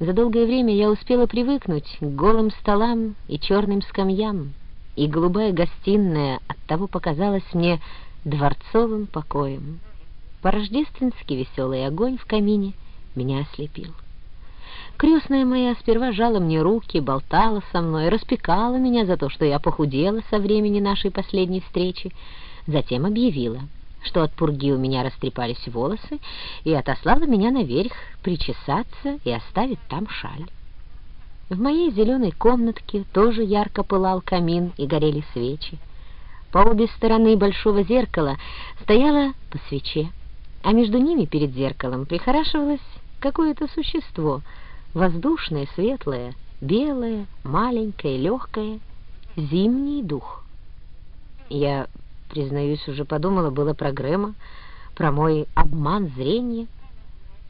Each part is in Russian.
За долгое время я успела привыкнуть к голым столам и черным скамьям, и голубая гостиная оттого показалась мне дворцовым покоем. По-рождественски веселый огонь в камине меня ослепил. Крестная моя сперва жала мне руки, болтала со мной, распекала меня за то, что я похудела со времени нашей последней встречи, затем объявила — что от пурги у меня растрепались волосы, и отослала меня наверх причесаться и оставить там шаль. В моей зеленой комнатке тоже ярко пылал камин и горели свечи. По обе стороны большого зеркала стояло по свече, а между ними перед зеркалом прихорашивалось какое-то существо, воздушное, светлое, белое, маленькое, легкое, зимний дух. Я признаюсь, уже подумала было про Грэма, про мой обман зрения.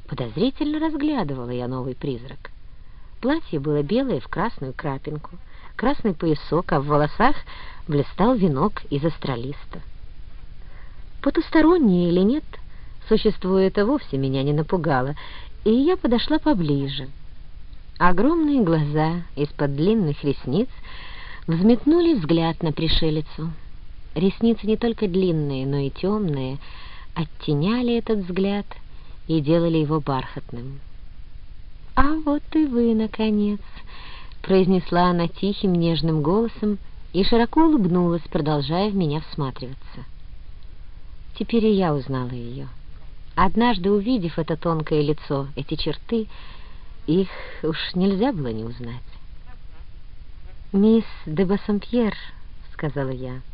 Подозрительно разглядывала я новый призрак. Платье было белое в красную крапинку, красный поясок, а в волосах блистал венок из астролиста. Потустороннее или нет, существо это вовсе меня не напугало, и я подошла поближе. Огромные глаза из-под длинных ресниц взметнули взгляд на пришелицу. Ресницы не только длинные, но и темные, оттеняли этот взгляд и делали его бархатным. «А вот и вы, наконец!» — произнесла она тихим, нежным голосом и широко улыбнулась, продолжая в меня всматриваться. Теперь и я узнала ее. Однажды увидев это тонкое лицо, эти черты, их уж нельзя было не узнать. «Мисс де Бассампьер», — сказала я, —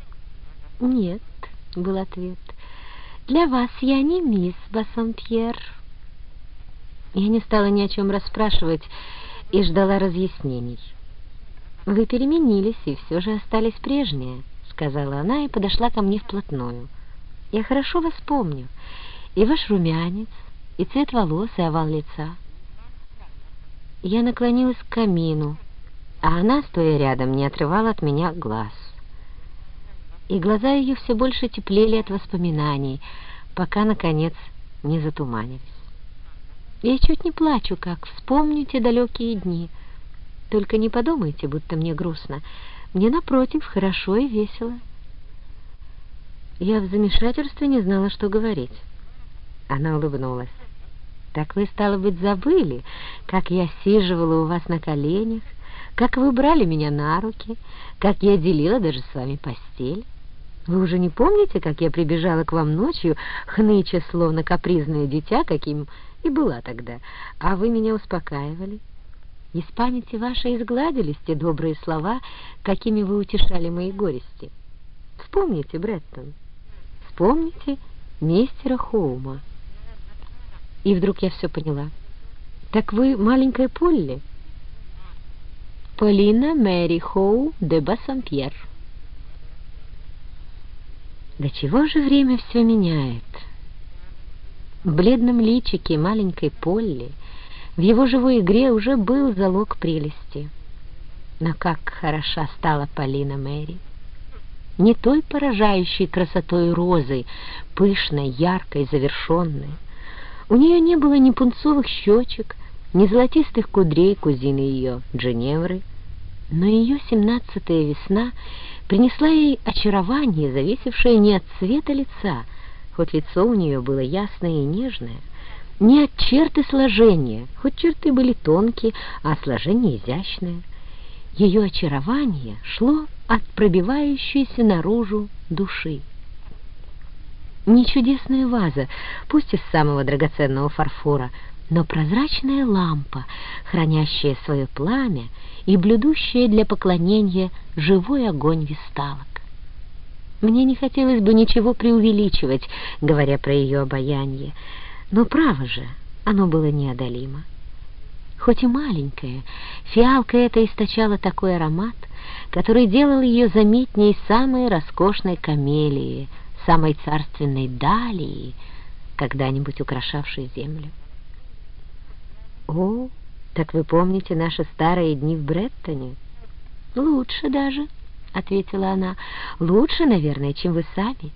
«Нет», — был ответ, — «для вас я не мисс Бассампьер». Я не стала ни о чем расспрашивать и ждала разъяснений. «Вы переменились и все же остались прежние», — сказала она и подошла ко мне вплотную. «Я хорошо вас помню, и ваш румянец, и цвет волос, и овал лица». Я наклонилась к камину, а она, стоя рядом, не отрывала от меня глаз и глаза ее все больше теплели от воспоминаний, пока, наконец, не затуманились. Я чуть не плачу, как вспомню те далекие дни. Только не подумайте, будто мне грустно. Мне, напротив, хорошо и весело. Я в замешательстве не знала, что говорить. Она улыбнулась. «Так вы, стало быть, забыли, как я сиживала у вас на коленях, как вы брали меня на руки, как я делила даже с вами постель?» Вы уже не помните, как я прибежала к вам ночью, хныча, словно капризное дитя, каким и была тогда, а вы меня успокаивали? Из памяти вашей изгладились те добрые слова, какими вы утешали мои горести. Вспомните, Бреттон, вспомните мистера Хоума. И вдруг я все поняла. Так вы маленькая Полли? Полина Мэри Хоу де Бассампьер. Да чего же время все меняет? В бледном личике маленькой Полли в его живой игре уже был залог прелести. Но как хороша стала Полина Мэри! Не той поражающей красотой розы, пышной, яркой, завершенной. У нее не было ни пунцовых щечек, ни золотистых кудрей кузины ее Дженевры, но ее семнадцатая весна принесла ей очарование, зависевшее не от цвета лица, хоть лицо у нее было ясное и нежное, не от черты сложения, хоть черты были тонкие, а сложение изящное. Ее очарование шло от пробивающейся наружу души. Не чудесная ваза, пусть из самого драгоценного фарфора, но прозрачная лампа, хранящая свое пламя и блюдущая для поклонения живой огонь висталок. Мне не хотелось бы ничего преувеличивать, говоря про ее обаяние, но право же, оно было неодолимо. Хоть и маленькая, фиалка эта источала такой аромат, который делал ее заметнее самой роскошной камелии, самой царственной далии, когда-нибудь украшавшей землю. «О, так вы помните наши старые дни в Бреттоне?» «Лучше даже», — ответила она. «Лучше, наверное, чем вы сами.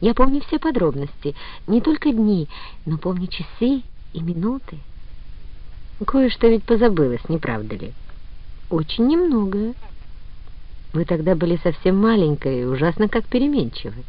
Я помню все подробности, не только дни, но помню часы и минуты». Кое-что ведь позабылось, не правда ли? Очень немногое. Вы тогда были совсем маленькой и ужасно как переменчивы.